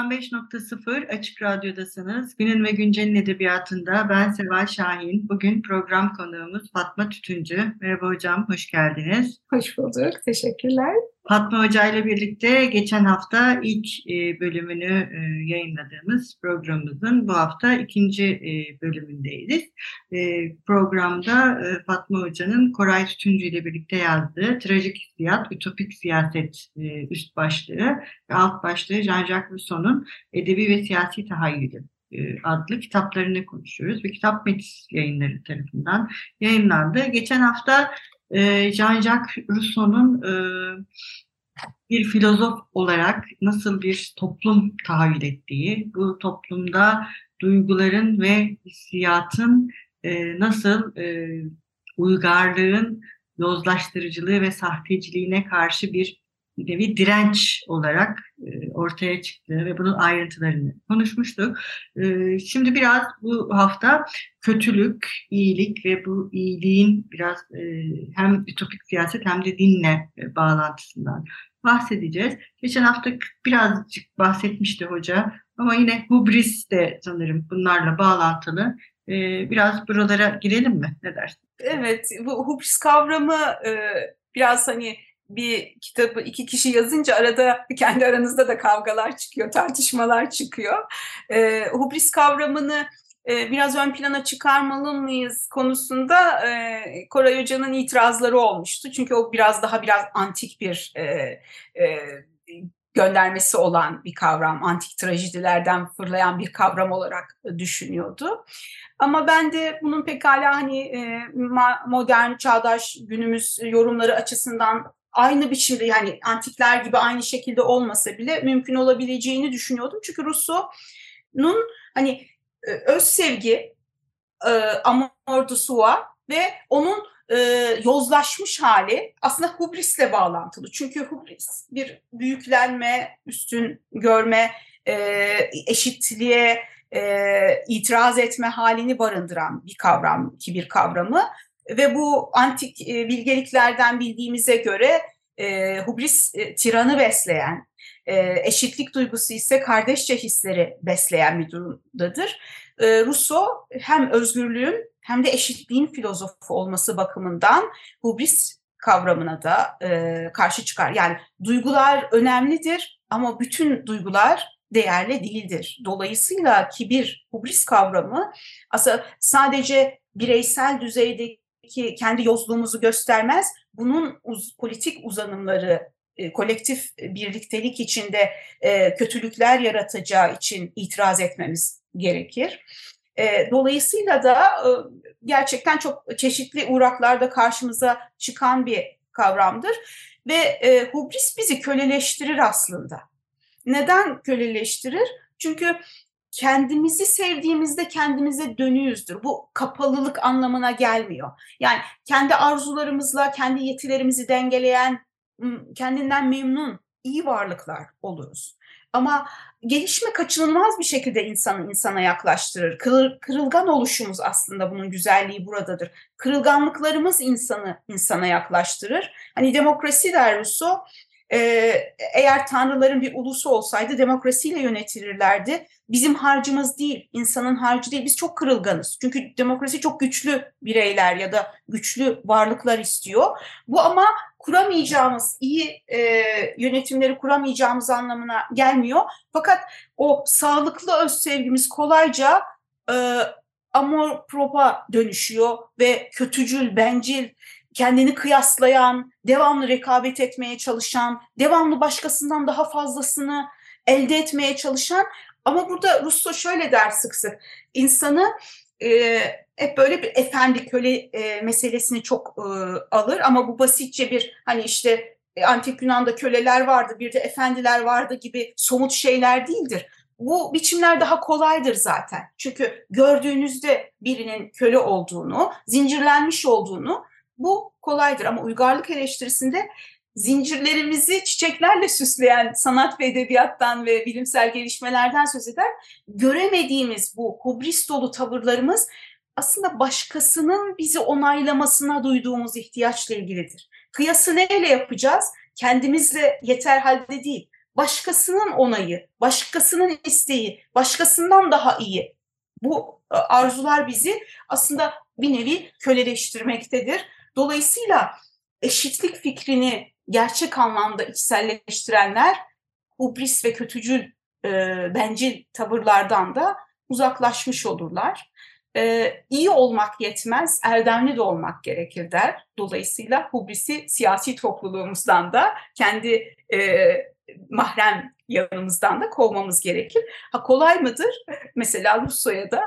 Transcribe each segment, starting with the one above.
95.0 Açık Radyo'dasınız. Günün ve Güncel'in edebiyatında ben Seval Şahin. Bugün program konuğumuz Fatma Tütüncü. Merhaba hocam, hoş geldiniz. Hoş bulduk, teşekkürler. Fatma Hoca ile birlikte geçen hafta ilk e, bölümünü e, yayınladığımız programımızın bu hafta ikinci e, bölümündeyiz. Programda Fatma Hoca'nın Koray Tütüncü ile birlikte yazdığı Trajik Hissiyat, Ütopik Siyaset üst başlığı ve alt başlığı Jean-Jacques Rousseau'nun Edebi ve Siyasi Tahayyülü adlı kitaplarını konuşuyoruz ve Kitap Metis yayınları tarafından yayınlandı. Geçen hafta Jean-Jacques Rousseau'nun bir filozof olarak nasıl bir toplum tahayyül ettiği, bu toplumda duyguların ve hissiyatın nasıl uygarlığın yozlaştırıcılığı ve sahteciliğine karşı bir nevi direnç olarak ortaya çıktı ve bunun ayrıntılarını konuşmuştuk. Şimdi biraz bu hafta kötülük, iyilik ve bu iyiliğin biraz hem ütopik siyaset hem de dinle bağlantısından bahsedeceğiz. Geçen hafta birazcık bahsetmişti hoca ama yine hubris de sanırım bunlarla bağlantılı. Biraz buralara girelim mi? Ne dersin? Evet, bu hubris kavramı biraz hani bir kitabı iki kişi yazınca arada kendi aranızda da kavgalar çıkıyor, tartışmalar çıkıyor. E, hubris kavramını e, biraz ön plana çıkarmalı mıyız konusunda e, Koray Hoca'nın itirazları olmuştu. Çünkü o biraz daha biraz antik bir e, e, göndermesi olan bir kavram, antik trajedilerden fırlayan bir kavram olarak düşünüyordu. Ama ben de bunun pekala hani e, modern, çağdaş günümüz yorumları açısından aynı biçimde yani antikler gibi aynı şekilde olmasa bile mümkün olabileceğini düşünüyordum. Çünkü Rousseau'nun hani e, öz sevgi, e, amor de soi ve onun e, yozlaşmış hali aslında hubrisle bağlantılı. Çünkü hubris bir büyüklenme, üstün görme, e, eşitliğe e, itiraz etme halini barındıran bir kavram, kibir kavramı. Ve bu antik e, bilgeliklerden bildiğimize göre e, hubris e, tiranı besleyen, e, eşitlik duygusu ise kardeşçe hisleri besleyen bir durumdadır. E, Rousseau hem özgürlüğün hem de eşitliğin filozofu olması bakımından hubris kavramına da e, karşı çıkar. Yani duygular önemlidir ama bütün duygular değerli değildir. Dolayısıyla kibir, hubris kavramı aslında sadece bireysel düzeyde ki kendi yozluğumuzu göstermez. Bunun uz, politik uzanımları e, kolektif birliktelik içinde e, kötülükler yaratacağı için itiraz etmemiz gerekir. E, dolayısıyla da e, gerçekten çok çeşitli uğraklarda karşımıza çıkan bir kavramdır ve e, hubris bizi köleleştirir aslında. Neden köleleştirir? Çünkü kendimizi sevdiğimizde kendimize dönüyüzdür. Bu kapalılık anlamına gelmiyor. Yani kendi arzularımızla kendi yetilerimizi dengeleyen, kendinden memnun, iyi varlıklar oluruz. Ama gelişme kaçınılmaz bir şekilde insanı insana yaklaştırır. Kırıl, kırılgan oluşumuz aslında bunun güzelliği buradadır. Kırılganlıklarımız insanı insana yaklaştırır. Hani demokrasi der Rousseau, ee, eğer tanrıların bir ulusu olsaydı demokrasiyle yönetilirlerdi. Bizim harcımız değil, insanın harcı değil. Biz çok kırılganız. Çünkü demokrasi çok güçlü bireyler ya da güçlü varlıklar istiyor. Bu ama kuramayacağımız, iyi e, yönetimleri kuramayacağımız anlamına gelmiyor. Fakat o sağlıklı öz sevgimiz kolayca e, amor propa dönüşüyor ve kötücül, bencil, kendini kıyaslayan, devamlı rekabet etmeye çalışan, devamlı başkasından daha fazlasını elde etmeye çalışan ama burada Russo şöyle der sık sık insanı e, hep böyle bir efendi köle e, meselesini çok e, alır ama bu basitçe bir hani işte e, antik Yunan'da köleler vardı bir de efendiler vardı gibi somut şeyler değildir. Bu biçimler daha kolaydır zaten. Çünkü gördüğünüzde birinin köle olduğunu, zincirlenmiş olduğunu bu kolaydır. Ama uygarlık eleştirisinde zincirlerimizi çiçeklerle süsleyen sanat ve edebiyattan ve bilimsel gelişmelerden söz eder. Göremediğimiz bu hubris dolu tavırlarımız aslında başkasının bizi onaylamasına duyduğumuz ihtiyaçla ilgilidir. Kıyası neyle yapacağız? Kendimizle yeter halde değil. Başkasının onayı, başkasının isteği, başkasından daha iyi. Bu e, arzular bizi aslında bir nevi köleleştirmektedir. Dolayısıyla eşitlik fikrini gerçek anlamda içselleştirenler hubris ve kötücül e, bencil tavırlardan da uzaklaşmış olurlar. E, iyi olmak yetmez, erdemli de olmak gerekir der. Dolayısıyla hubrisi siyasi topluluğumuzdan da kendi e, mahrem yanımızdan da kovmamız gerekir. Ha kolay mıdır? Mesela Russo'ya da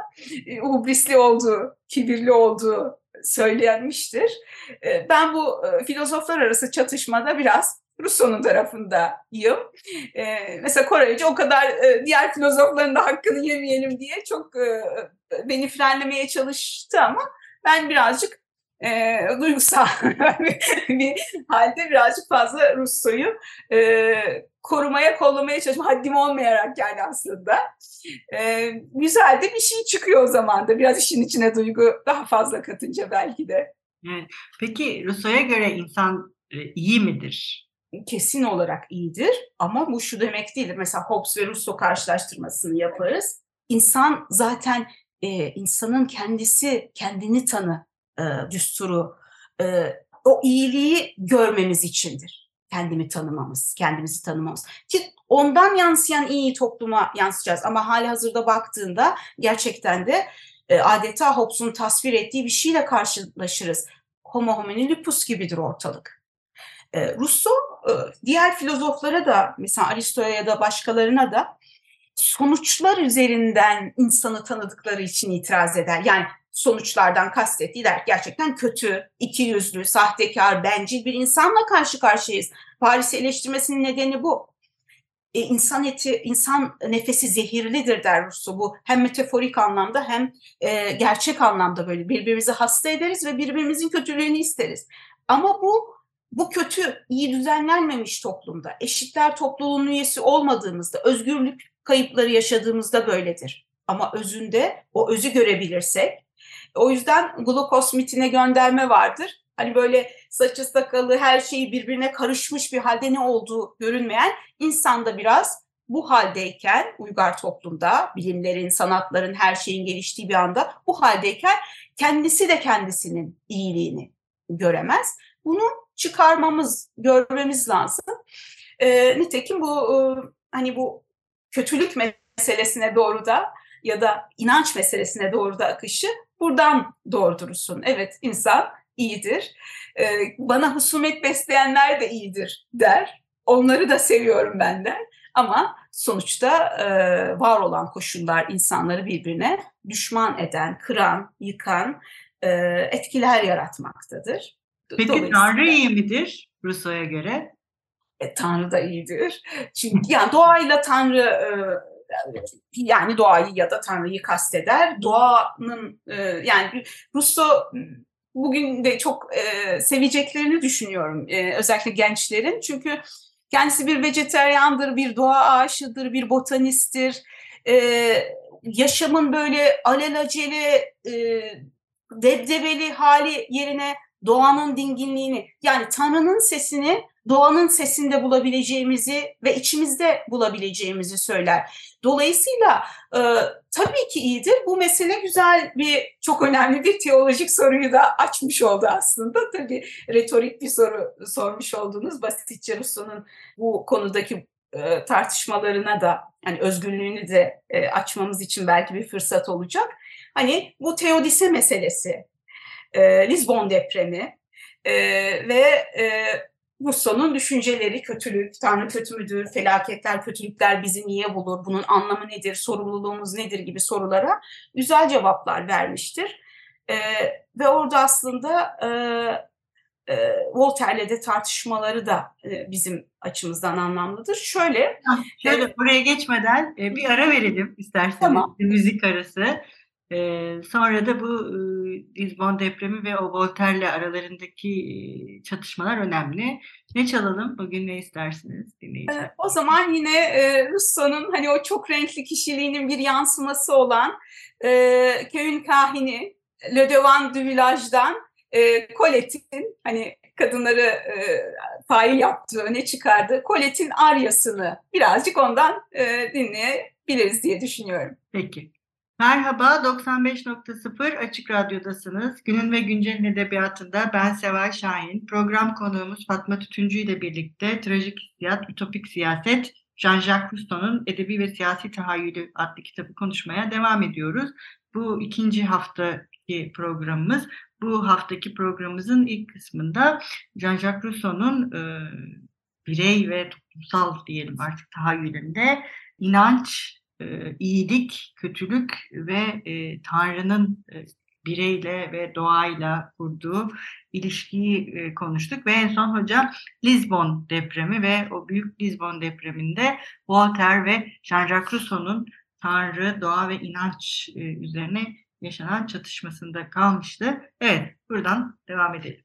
e, hubrisli olduğu, kibirli olduğu söylenmiştir. E, ben bu e, filozoflar arası çatışmada biraz Rousseau'nun tarafındayım. E, mesela Koraycı o kadar e, diğer filozofların da hakkını yemeyelim diye çok e, beni frenlemeye çalıştı ama ben birazcık e, duygusal bir halde birazcık fazla Rousseau'yu e, korumaya, kollamaya çalışma haddim olmayarak yani aslında. E, güzel de bir şey çıkıyor o zaman da. Biraz işin içine duygu daha fazla katınca belki de. Evet. Peki Rousseau'ya göre insan e, iyi midir? Kesin olarak iyidir ama bu şu demek değildir. Mesela Hobbes ve Rousseau karşılaştırmasını yaparız. İnsan zaten e, insanın kendisi kendini tanı e, düsturu, e, o iyiliği görmemiz içindir. Kendimi tanımamız, kendimizi tanımamız. Ki ondan yansıyan iyi topluma yansıyacağız. Ama hali hazırda baktığında gerçekten de e, adeta Hobbes'un tasvir ettiği bir şeyle karşılaşırız. Homo homini lupus gibidir ortalık. E, Rousseau e, diğer filozoflara da mesela Aristo'ya ya da başkalarına da sonuçlar üzerinden insanı tanıdıkları için itiraz eder. Yani sonuçlardan kastettiği der gerçekten kötü, iki yüzlü, sahtekar, bencil bir insanla karşı karşıyayız. Paris'i eleştirmesinin nedeni bu. E, insan eti, insan nefesi zehirlidir der Rousseau. Bu hem metaforik anlamda hem e, gerçek anlamda böyle birbirimizi hasta ederiz ve birbirimizin kötülüğünü isteriz. Ama bu bu kötü, iyi düzenlenmemiş toplumda, eşitler topluluğunun üyesi olmadığımızda, özgürlük kayıpları yaşadığımızda böyledir. Ama özünde o özü görebilirsek, o yüzden glukos mitine gönderme vardır. Hani böyle saçı sakalı her şeyi birbirine karışmış bir halde ne olduğu görünmeyen insanda biraz bu haldeyken uygar toplumda bilimlerin, sanatların, her şeyin geliştiği bir anda bu haldeyken kendisi de kendisinin iyiliğini göremez. Bunu çıkarmamız, görmemiz lazım. E, nitekim bu e, hani bu kötülük meselesine doğru da ya da inanç meselesine doğru da akışı buradan doğurdurursun. Evet insan iyidir. Ee, bana husumet besleyenler de iyidir der. Onları da seviyorum ben der. Ama sonuçta e, var olan koşullar insanları birbirine düşman eden, kıran, yıkan e, etkiler yaratmaktadır. Peki Tanrı iyi midir Rousseau'ya göre? E, Tanrı da iyidir. Çünkü yani doğayla Tanrı e, yani doğayı ya da Tanrı'yı kasteder. Doğanın e, yani Rousseau bugün de çok e, seveceklerini düşünüyorum e, özellikle gençlerin. Çünkü kendisi bir vejeteryandır, bir doğa aşıdır, bir botanisttir. E, yaşamın böyle alelacele e, debdebeli hali yerine doğanın dinginliğini yani Tanrı'nın sesini doğanın sesinde bulabileceğimizi ve içimizde bulabileceğimizi söyler. Dolayısıyla e, tabii ki iyidir. Bu mesele güzel bir, çok önemli bir teolojik soruyu da açmış oldu aslında. Tabii retorik bir soru sormuş oldunuz. Basitçe Rousseau'nun bu konudaki e, tartışmalarına da yani özgürlüğünü de e, açmamız için belki bir fırsat olacak. Hani bu teodise meselesi, e, Lisbon depremi e, ve e, Rousseau'nun düşünceleri, kötülük, Tanrı kötü müdür, felaketler, kötülükler bizi niye bulur, bunun anlamı nedir, sorumluluğumuz nedir gibi sorulara güzel cevaplar vermiştir. E, ve orada aslında e, e, Voltaire'le de tartışmaları da e, bizim açımızdan anlamlıdır. Şöyle, şöyle e, buraya geçmeden e, bir ara verelim isterseniz, tamam. müzik arası. Sonra da bu e, Lisbon depremi ve o Voltaire'le aralarındaki çatışmalar önemli. Ne çalalım? Bugün ne istersiniz dinleyiciler? o zaman yine e, Rousseau'nun hani o çok renkli kişiliğinin bir yansıması olan e, köyün kahini Le Devan du Village'dan e, Colette'in hani kadınları e, fail yaptığı öne çıkardı. Colette'in aryasını birazcık ondan e, dinleyebiliriz diye düşünüyorum. Peki. Merhaba, 95.0 Açık Radyo'dasınız. Günün ve Güncel'in edebiyatında ben Seval Şahin. Program konuğumuz Fatma Tütüncü ile birlikte Trajik Hissiyat, Ütopik Siyaset, Jean-Jacques Rousseau'nun Edebi ve Siyasi Tahayyülü adlı kitabı konuşmaya devam ediyoruz. Bu ikinci haftaki programımız. Bu haftaki programımızın ilk kısmında Jean-Jacques Rousseau'nun e, birey ve toplumsal diyelim artık tahayyülünde inanç, e, iyilik, kötülük ve e, Tanrı'nın e, bireyle ve doğayla kurduğu ilişkiyi e, konuştuk ve en son hoca Lisbon depremi ve o büyük Lisbon depreminde Voltaire ve Jean-Jacques Rousseau'nun Tanrı, doğa ve inanç e, üzerine yaşanan çatışmasında kalmıştı. Evet, buradan devam edelim.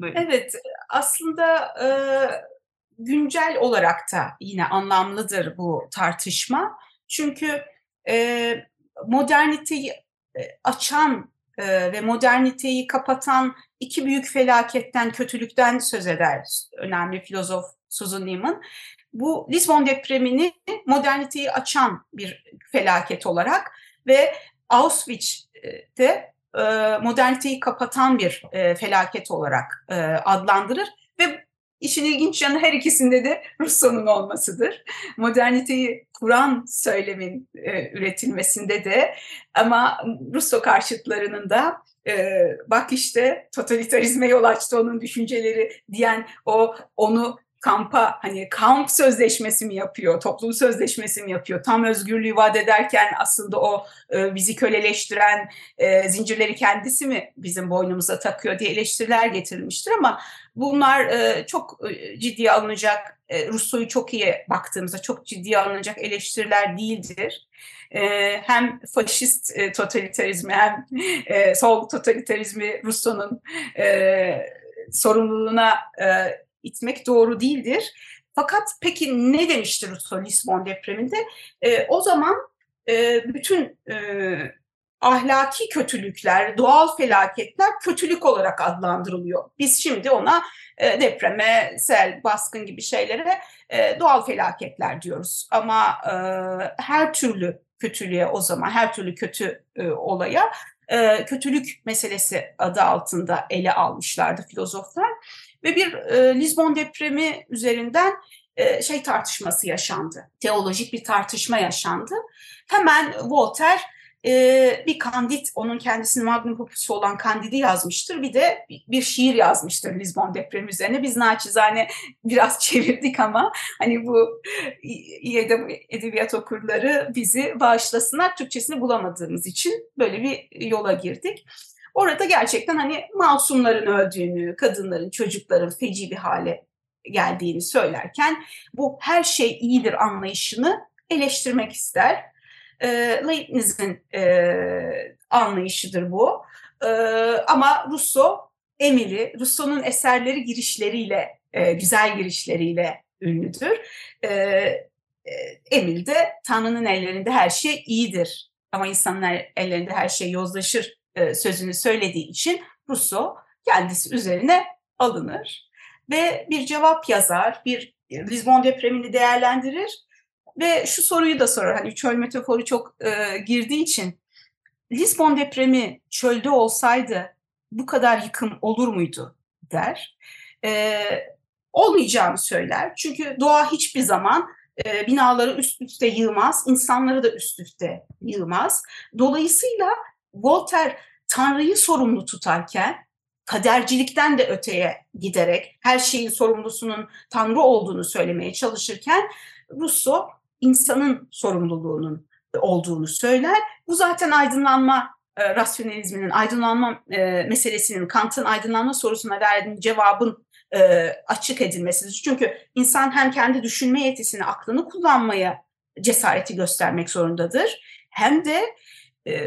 Buyurun. Evet, aslında e, güncel olarak da yine anlamlıdır bu tartışma. Çünkü e, moderniteyi e, açan e, ve moderniteyi kapatan iki büyük felaketten, kötülükten söz eder önemli filozof Susan Neiman. Bu Lisbon depremini moderniteyi açan bir felaket olarak ve Auschwitz'te e, moderniteyi kapatan bir e, felaket olarak adlandırır İşin ilginç yanı her ikisinde de Rousseau'nun olmasıdır. Moderniteyi kuran söylemin e, üretilmesinde de ama Rousseau karşıtlarının da e, bak işte totalitarizme yol açtı onun düşünceleri diyen o onu kampa hani kamp sözleşmesi mi yapıyor, toplum sözleşmesi mi yapıyor? Tam özgürlüğü vaat ederken aslında o e, bizi köleleştiren e, zincirleri kendisi mi bizim boynumuza takıyor diye eleştiriler getirilmiştir ama bunlar e, çok e, ciddiye alınacak, e, Rousseau'yu çok iyi baktığımızda çok ciddiye alınacak eleştiriler değildir. E, hem faşist e, totalitarizmi hem e, sol totalitarizmi Rousseau'nun e, sorumluluğuna e, itmek doğru değildir. Fakat peki ne demiştir Rousseau Lisbon depreminde? E, o zaman e, bütün e, ahlaki kötülükler, doğal felaketler kötülük olarak adlandırılıyor. Biz şimdi ona e, depreme, sel, baskın gibi şeylere e, doğal felaketler diyoruz. Ama e, her türlü kötülüğe o zaman, her türlü kötü e, olaya e, kötülük meselesi adı altında ele almışlardı filozoflar. Ve bir e, Lisbon depremi üzerinden e, şey tartışması yaşandı. Teolojik bir tartışma yaşandı. Hemen Voltaire e, bir kandit, onun kendisinin magnum opus'u olan kandidi yazmıştır. Bir de bir şiir yazmıştır Lisbon depremi üzerine. Biz naçizane biraz çevirdik ama hani bu edebiyat okurları bizi bağışlasınlar. Türkçesini bulamadığımız için böyle bir yola girdik. Orada gerçekten hani masumların öldüğünü, kadınların, çocukların feci bir hale geldiğini söylerken bu her şey iyidir anlayışını eleştirmek ister. E, Leibniz'in e, anlayışıdır bu. E, ama Rousseau Emily, Rousseau'nun eserleri girişleriyle, e, güzel girişleriyle ünlüdür. E, e, Emil de Tanrı'nın ellerinde her şey iyidir ama insanın ellerinde her şey yozlaşır e, sözünü söylediği için Rousseau kendisi üzerine alınır ve bir cevap yazar, bir Lisbon depremini değerlendirir ve şu soruyu da sorar. Hani çöl metaforu çok e, girdiği için Lisbon depremi çölde olsaydı bu kadar yıkım olur muydu der. E, olmayacağını söyler. Çünkü doğa hiçbir zaman e, binaları üst üste yığmaz, insanları da üst üste yığmaz. Dolayısıyla Voltaire Tanrı'yı sorumlu tutarken kadercilikten de öteye giderek her şeyin sorumlusunun Tanrı olduğunu söylemeye çalışırken Rousseau insanın sorumluluğunun olduğunu söyler. Bu zaten aydınlanma e, rasyonalizminin, aydınlanma e, meselesinin, Kant'ın aydınlanma sorusuna verdiği cevabın e, açık edilmesidir. Çünkü insan hem kendi düşünme yetisini, aklını kullanmaya cesareti göstermek zorundadır. Hem de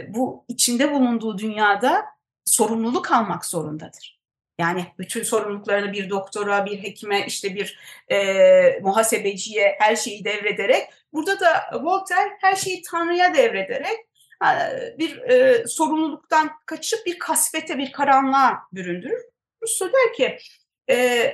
bu içinde bulunduğu dünyada sorumluluk almak zorundadır. Yani bütün sorumluluklarını bir doktora, bir hekime, işte bir e, muhasebeciye her şeyi devrederek, burada da Voltaire her şeyi Tanrı'ya devrederek bir e, sorumluluktan kaçıp bir kasvete, bir karanlığa büründürür. Rousseau der ki, e,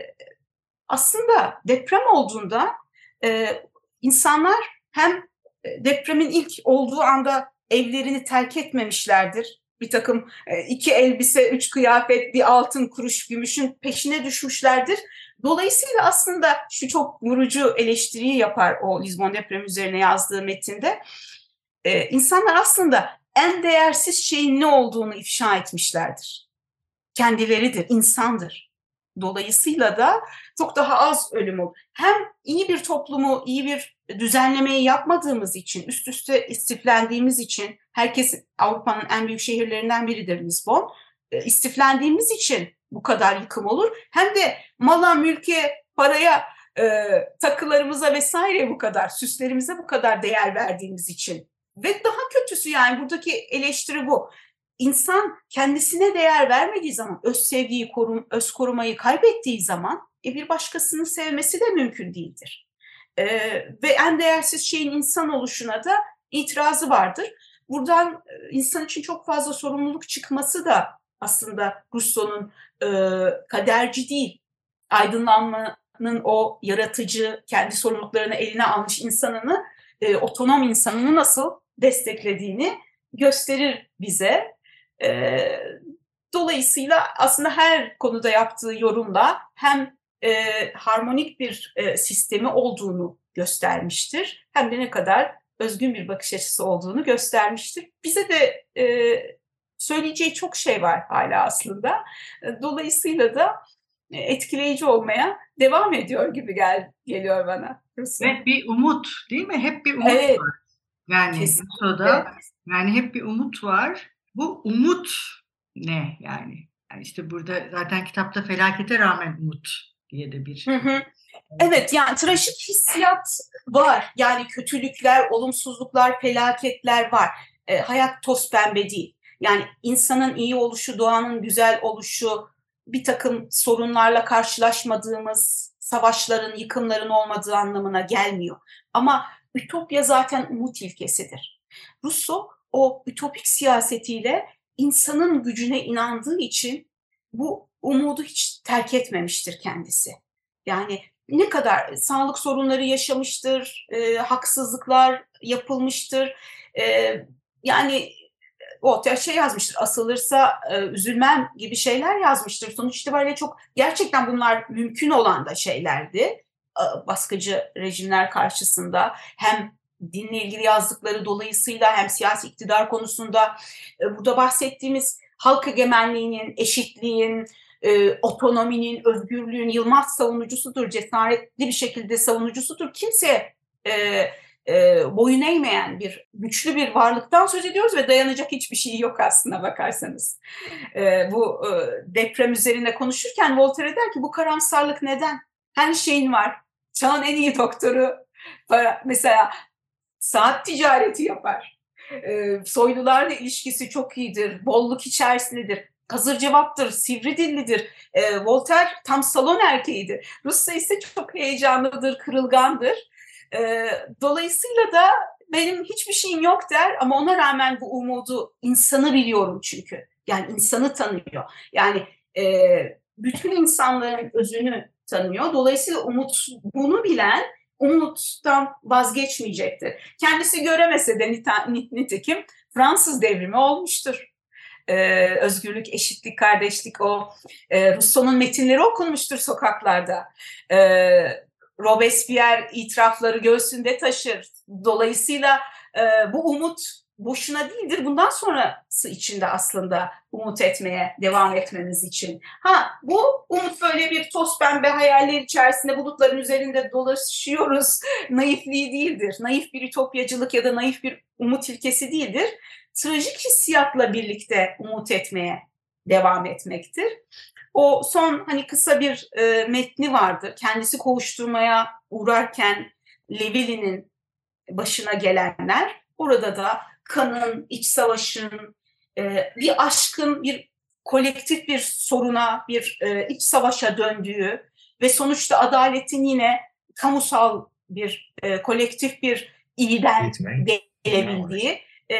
aslında deprem olduğunda e, insanlar hem depremin ilk olduğu anda evlerini terk etmemişlerdir. Bir takım iki elbise, üç kıyafet, bir altın kuruş gümüşün peşine düşmüşlerdir. Dolayısıyla aslında şu çok vurucu eleştiriyi yapar o Lisbon depremi üzerine yazdığı metinde. Ee, insanlar aslında en değersiz şeyin ne olduğunu ifşa etmişlerdir. Kendileridir, insandır. Dolayısıyla da çok daha az ölüm olur. Hem iyi bir toplumu, iyi bir düzenlemeyi yapmadığımız için, üst üste istiflendiğimiz için, herkes Avrupa'nın en büyük şehirlerinden biridir Lisbon, e, istiflendiğimiz için bu kadar yıkım olur. Hem de mala, mülke, paraya, e, takılarımıza vesaire bu kadar, süslerimize bu kadar değer verdiğimiz için. Ve daha kötüsü yani buradaki eleştiri bu. İnsan kendisine değer vermediği zaman, öz sevgiyi, korum, öz korumayı kaybettiği zaman e, bir başkasını sevmesi de mümkün değildir. E, ve en değersiz şeyin insan oluşuna da itirazı vardır. Buradan e, insan için çok fazla sorumluluk çıkması da aslında Rousseau'nun e, kaderci değil, aydınlanmanın o yaratıcı, kendi sorumluluklarını eline almış insanını, e, otonom insanını nasıl desteklediğini gösterir bize. E, dolayısıyla aslında her konuda yaptığı yorumla hem e, harmonik bir e, sistemi olduğunu göstermiştir hem de ne kadar özgün bir bakış açısı olduğunu göstermiştir. Bize de e, söyleyeceği çok şey var hala aslında. Dolayısıyla da etkileyici olmaya devam ediyor gibi gel geliyor bana. Ve bir umut değil mi? Hep bir umut evet. var. Yani Kesinlikle. yani hep bir umut var. Bu umut ne yani? yani işte burada zaten kitapta felakete rağmen umut diye de bir. Hı hı. Evet yani trajik hissiyat var. Yani kötülükler, olumsuzluklar, felaketler var. E, hayat toz pembe değil. Yani insanın iyi oluşu, doğanın güzel oluşu, bir takım sorunlarla karşılaşmadığımız savaşların, yıkımların olmadığı anlamına gelmiyor. Ama ütopya zaten umut ilkesidir. Rousseau o ütopik siyasetiyle insanın gücüne inandığı için bu umudu hiç terk etmemiştir kendisi. Yani ne kadar sağlık sorunları yaşamıştır, e, haksızlıklar yapılmıştır. E, yani ortaya şey yazmıştır, asılırsa e, üzülmem gibi şeyler yazmıştır. Sonuç itibariyle çok gerçekten bunlar mümkün olan da şeylerdi. E, baskıcı rejimler karşısında hem dinle ilgili yazdıkları dolayısıyla hem siyasi iktidar konusunda e, burada bahsettiğimiz halk egemenliğinin, eşitliğin, e, otonominin, özgürlüğün yılmaz savunucusudur, cesaretli bir şekilde savunucusudur. Kimse e, e, boyun eğmeyen bir güçlü bir varlıktan söz ediyoruz ve dayanacak hiçbir şey yok aslında bakarsanız. E, bu e, deprem üzerine konuşurken Voltaire der ki bu karamsarlık neden? Her şeyin var. Çağın en iyi doktoru mesela saat ticareti yapar. E, soylularla ilişkisi çok iyidir. Bolluk içerisindedir hazır cevaptır, sivri dillidir. E, Voltaire tam salon erkeğidir. Rusya ise çok heyecanlıdır, kırılgandır. E, dolayısıyla da benim hiçbir şeyim yok der ama ona rağmen bu umudu insanı biliyorum çünkü. Yani insanı tanıyor. Yani e, bütün insanların özünü tanıyor. Dolayısıyla umut bunu bilen umuttan vazgeçmeyecektir. Kendisi göremese de nitekim Fransız devrimi olmuştur. Ee, özgürlük, eşitlik, kardeşlik o e, Rousseau'nun metinleri okunmuştur sokaklarda. Ee, Robespierre itirafları göğsünde taşır. Dolayısıyla e, bu umut boşuna değildir. Bundan sonrası için de aslında umut etmeye devam etmemiz için. Ha bu umut böyle bir toz pembe hayaller içerisinde bulutların üzerinde dolaşıyoruz. Naifliği değildir. Naif bir ütopyacılık ya da naif bir umut ilkesi değildir. Trajik hissiyatla birlikte umut etmeye devam etmektir. O son hani kısa bir e, metni vardı. Kendisi kovuşturmaya uğrarken Levili'nin başına gelenler. Orada da kanın, iç savaşın, e, bir aşkın bir kolektif bir soruna, bir e, iç savaşa döndüğü ve sonuçta adaletin yine kamusal bir e, kolektif bir iyiden gelebildiği e,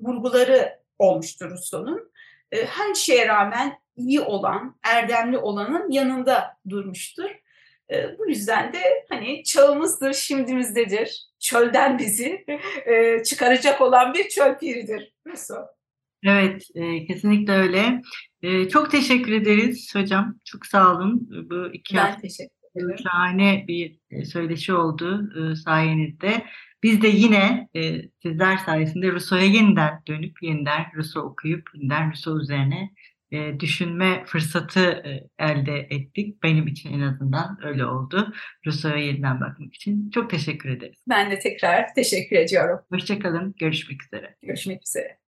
vurguları olmuştur Rousseau'nun. E, her şeye rağmen iyi olan, erdemli olanın yanında durmuştur. E, bu yüzden de hani çağımızdır, şimdimizdedir. Çölden bizi e, çıkaracak olan bir çöl piridir Rousseau. Evet, e, kesinlikle öyle. E, çok teşekkür ederiz hocam. Çok sağ olun. Bu iki ben hafta teşekkür ederim. şahane bir söyleşi oldu e, sayenizde. Biz de yine e, sizler sayesinde Rousseau'ya yeniden dönüp yeniden Rousseau okuyup yeniden Rousseau üzerine e, düşünme fırsatı e, elde ettik. Benim için en azından öyle oldu. Rousseau'ya yeniden bakmak için. Çok teşekkür ederiz. Ben de tekrar teşekkür ediyorum. Hoşçakalın. Görüşmek üzere. Görüşmek üzere.